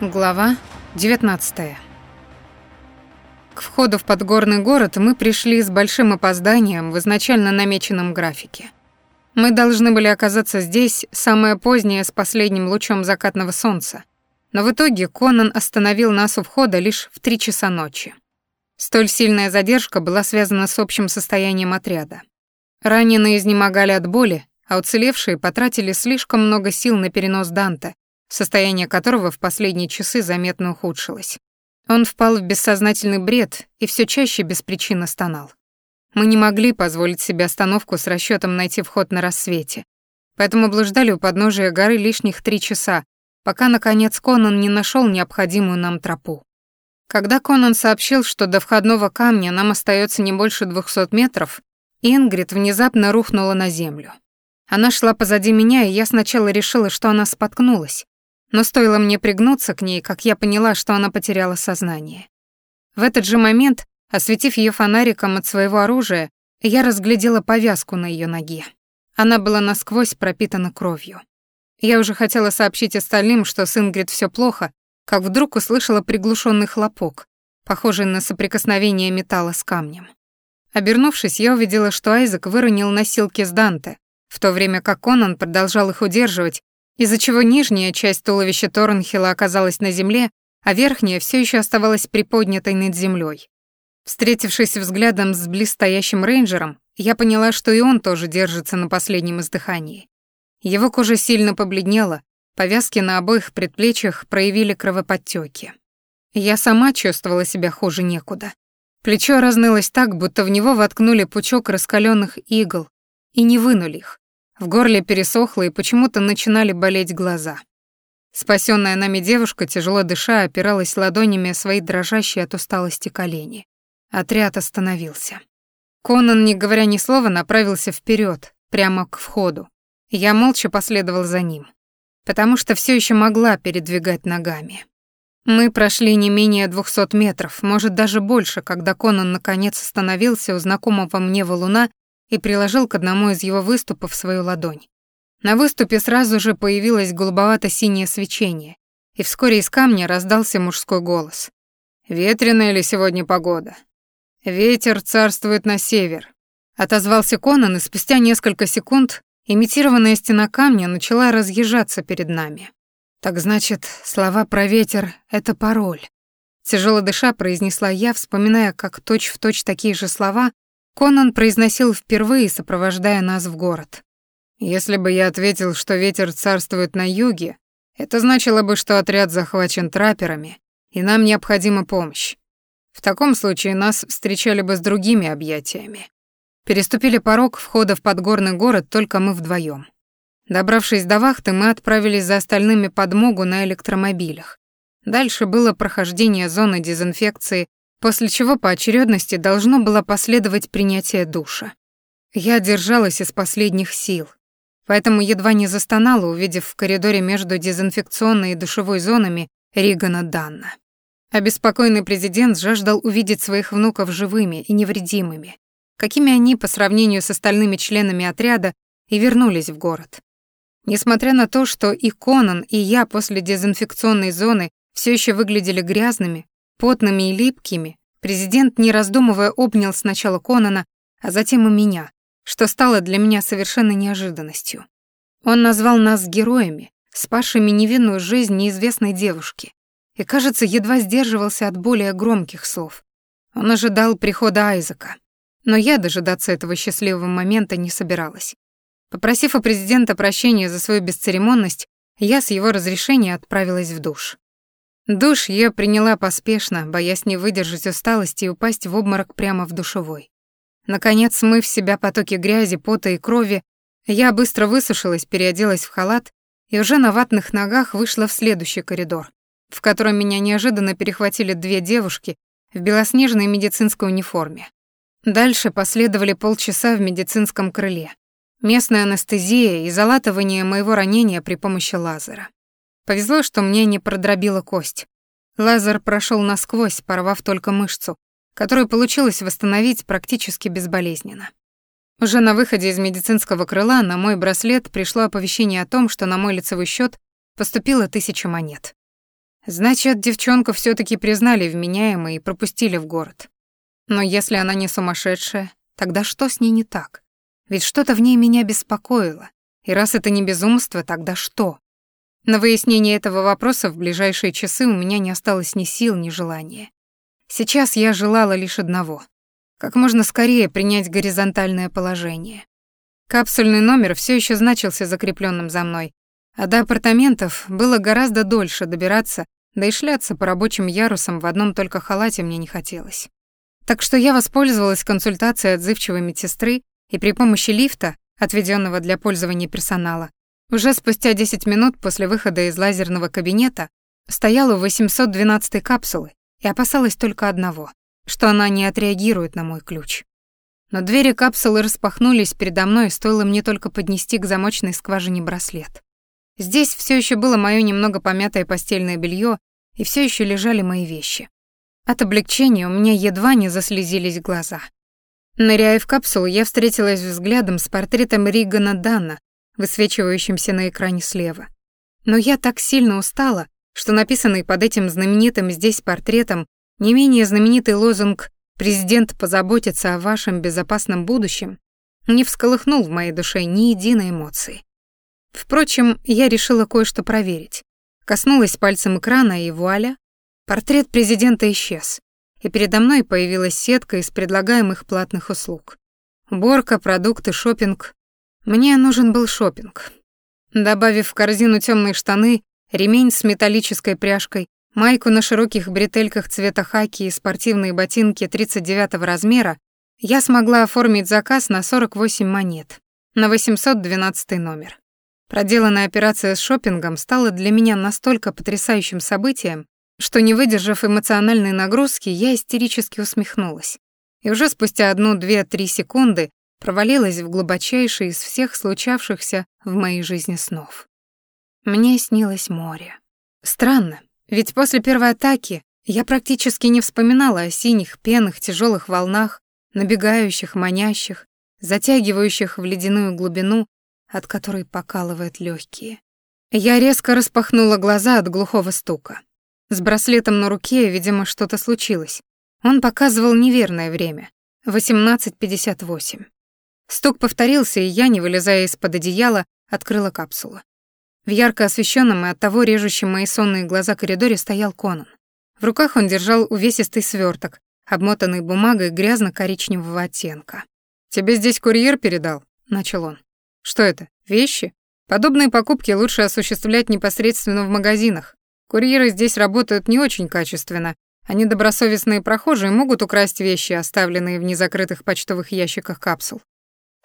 Глава 19. К входу в подгорный город мы пришли с большим опозданием в изначально намеченном графике. Мы должны были оказаться здесь самое позднее с последним лучом закатного солнца, но в итоге Конан остановил нас у входа лишь в три часа ночи. Столь сильная задержка была связана с общим состоянием отряда. Раненые изнемогали от боли, а уцелевшие потратили слишком много сил на перенос Данте, состояние которого в последние часы заметно ухудшилось. Он впал в бессознательный бред и все чаще без причины стонал. Мы не могли позволить себе остановку с расчетом найти вход на рассвете, поэтому блуждали у подножия горы лишних три часа, пока, наконец, Конан не нашел необходимую нам тропу. Когда Конан сообщил, что до входного камня нам остается не больше двухсот метров, Ингрид внезапно рухнула на землю. Она шла позади меня, и я сначала решила, что она споткнулась, но стоило мне пригнуться к ней, как я поняла, что она потеряла сознание. В этот же момент, осветив ее фонариком от своего оружия, я разглядела повязку на ее ноге. Она была насквозь пропитана кровью. Я уже хотела сообщить остальным, что с Ингрид все плохо, как вдруг услышала приглушенный хлопок, похожий на соприкосновение металла с камнем. Обернувшись, я увидела, что Айзек выронил носилки с Данте, в то время как Конан продолжал их удерживать из-за чего нижняя часть туловища Торнхилла оказалась на земле, а верхняя все еще оставалась приподнятой над землей. Встретившись взглядом с близстоящим рейнджером, я поняла, что и он тоже держится на последнем издыхании. Его кожа сильно побледнела, повязки на обоих предплечьях проявили кровоподтеки. Я сама чувствовала себя хуже некуда. Плечо разнылось так, будто в него воткнули пучок раскаленных игл и не вынули их. В горле пересохло и почему-то начинали болеть глаза. Спасенная нами девушка, тяжело дыша, опиралась ладонями свои дрожащие от усталости колени. Отряд остановился. Конан, не говоря ни слова, направился вперед, прямо к входу. Я молча последовал за ним, потому что все еще могла передвигать ногами. Мы прошли не менее двухсот метров, может, даже больше, когда Конан наконец остановился у знакомого мне валуна и приложил к одному из его выступов свою ладонь. На выступе сразу же появилось голубовато-синее свечение, и вскоре из камня раздался мужской голос. «Ветреная ли сегодня погода?» «Ветер царствует на север», — отозвался Конан, и спустя несколько секунд имитированная стена камня начала разъезжаться перед нами. «Так значит, слова про ветер — это пароль». Тяжело дыша произнесла я, вспоминая, как точь-в-точь точь такие же слова Конан произносил впервые, сопровождая нас в город. Если бы я ответил, что ветер царствует на юге, это значило бы, что отряд захвачен трапперами, и нам необходима помощь. В таком случае нас встречали бы с другими объятиями. Переступили порог входа в подгорный город только мы вдвоем. Добравшись до вахты, мы отправились за остальными подмогу на электромобилях. Дальше было прохождение зоны дезинфекции после чего по очередности должно было последовать принятие душа. Я держалась из последних сил, поэтому едва не застонала, увидев в коридоре между дезинфекционной и душевой зонами Ригана Данна. Обеспокоенный президент жаждал увидеть своих внуков живыми и невредимыми, какими они по сравнению с остальными членами отряда и вернулись в город. Несмотря на то, что и Конан, и я после дезинфекционной зоны все еще выглядели грязными, Потными и липкими, президент, не раздумывая, обнял сначала Конана, а затем и меня, что стало для меня совершенно неожиданностью. Он назвал нас героями, спасшими невинную жизнь неизвестной девушки, и, кажется, едва сдерживался от более громких слов. Он ожидал прихода Айзека, но я дожидаться этого счастливого момента не собиралась. Попросив у президента прощения за свою бесцеремонность, я с его разрешения отправилась в душ. Душ я приняла поспешно, боясь не выдержать усталости и упасть в обморок прямо в душевой. Наконец, смыв в себя потоки грязи, пота и крови, я быстро высушилась, переоделась в халат и уже на ватных ногах вышла в следующий коридор, в котором меня неожиданно перехватили две девушки в белоснежной медицинской униформе. Дальше последовали полчаса в медицинском крыле. Местная анестезия и залатывание моего ранения при помощи лазера. Повезло, что мне не продробила кость. Лазер прошел насквозь, порвав только мышцу, которую получилось восстановить практически безболезненно. Уже на выходе из медицинского крыла на мой браслет пришло оповещение о том, что на мой лицевой счет поступило тысяча монет. Значит, девчонку все таки признали вменяемой и пропустили в город. Но если она не сумасшедшая, тогда что с ней не так? Ведь что-то в ней меня беспокоило. И раз это не безумство, тогда что? На выяснение этого вопроса в ближайшие часы у меня не осталось ни сил, ни желания. Сейчас я желала лишь одного — как можно скорее принять горизонтальное положение. Капсульный номер все еще значился закрепленным за мной, а до апартаментов было гораздо дольше добираться, да и шляться по рабочим ярусам в одном только халате мне не хотелось. Так что я воспользовалась консультацией отзывчивой медсестры и при помощи лифта, отведенного для пользования персонала, уже спустя 10 минут после выхода из лазерного кабинета стояла у 812 капсулы и опасалась только одного, что она не отреагирует на мой ключ. Но двери капсулы распахнулись передо мной, стоило мне только поднести к замочной скважине браслет. Здесь все еще было мое немного помятое постельное белье, и все еще лежали мои вещи. От облегчения у меня едва не заслезились глаза. Ныряя в капсулу, я встретилась взглядом с портретом Ригана Данна, высвечивающимся на экране слева. Но я так сильно устала, что написанный под этим знаменитым здесь портретом не менее знаменитый лозунг «Президент позаботится о вашем безопасном будущем» не всколыхнул в моей душе ни единой эмоции. Впрочем, я решила кое-что проверить. Коснулась пальцем экрана, и вуаля, портрет президента исчез, и передо мной появилась сетка из предлагаемых платных услуг. Уборка, продукты, шопинг, мне нужен был шопинг. Добавив в корзину темные штаны, ремень с металлической пряжкой, майку на широких бретельках цвета хаки и спортивные ботинки 39 размера, я смогла оформить заказ на 48 монет, на 812 номер. Проделанная операция с шопингом стала для меня настолько потрясающим событием, что, не выдержав эмоциональной нагрузки, я истерически усмехнулась. И уже спустя одну, две, три секунды провалилась в глубочайший из всех случавшихся в моей жизни снов. Мне снилось море. Странно, ведь после первой атаки я практически не вспоминала о синих, пенных, тяжелых волнах, набегающих, манящих, затягивающих в ледяную глубину, от которой покалывает легкие. Я резко распахнула глаза от глухого стука. С браслетом на руке, видимо, что-то случилось. Он показывал неверное время — 18.58. Стук повторился, и я, не вылезая из-под одеяла, открыла капсулу. В ярко освещенном и оттого режущем мои сонные глаза коридоре стоял Конан. В руках он держал увесистый сверток, обмотанный бумагой грязно-коричневого оттенка. «Тебе здесь курьер передал?» — начал он. «Что это, вещи? Подобные покупки лучше осуществлять непосредственно в магазинах. Курьеры здесь работают не очень качественно, а недобросовестные прохожие могут украсть вещи, оставленные в незакрытых почтовых ящиках капсул.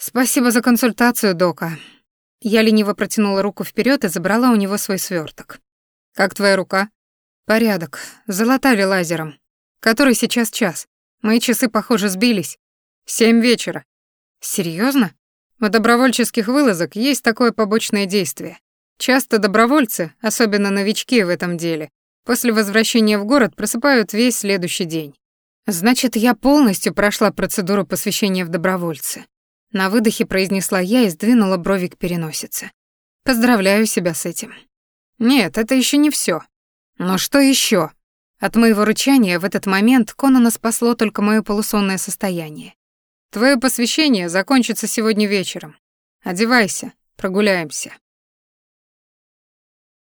«Спасибо за консультацию, Дока». Я лениво протянула руку вперед и забрала у него свой сверток. «Как твоя рука?» «Порядок. Залатали лазером. Который сейчас час. Мои часы, похоже, сбились. Семь вечера». Серьезно? У добровольческих вылазок есть такое побочное действие. Часто добровольцы, особенно новички в этом деле, после возвращения в город просыпают весь следующий день. Значит, я полностью прошла процедуру посвящения в добровольцы. На выдохе произнесла я и сдвинула брови к переносице. Поздравляю себя с этим. Нет, это еще не все. Но что еще? От моего рычания в этот момент Конана спасло только мое полусонное состояние. Твое посвящение закончится сегодня вечером. Одевайся, прогуляемся.